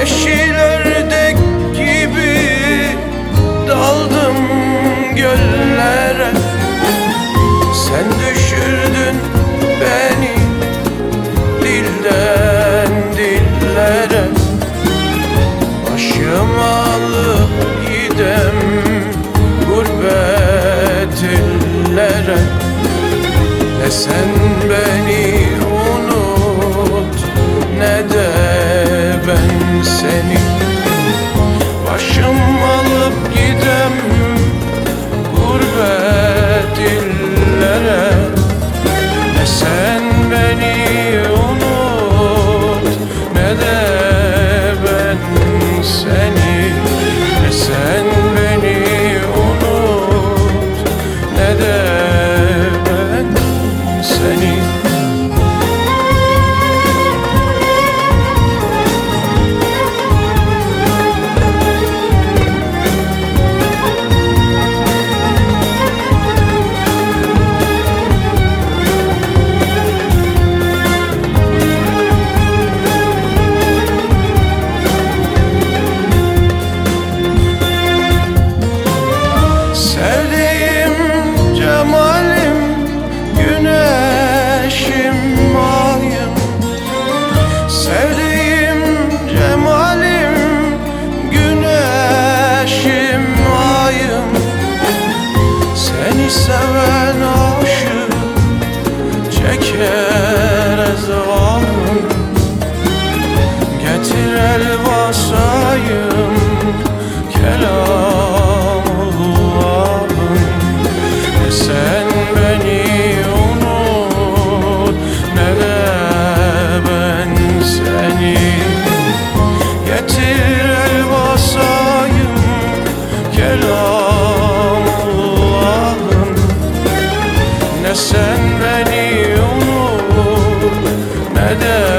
Yeşil ördek gibi daldım göllere. Sen düşürdün beni dilden dillere. Başım alıp gidem gurbet illere Ne sen beni seven aşık Çeker ezvanım Getir el أنا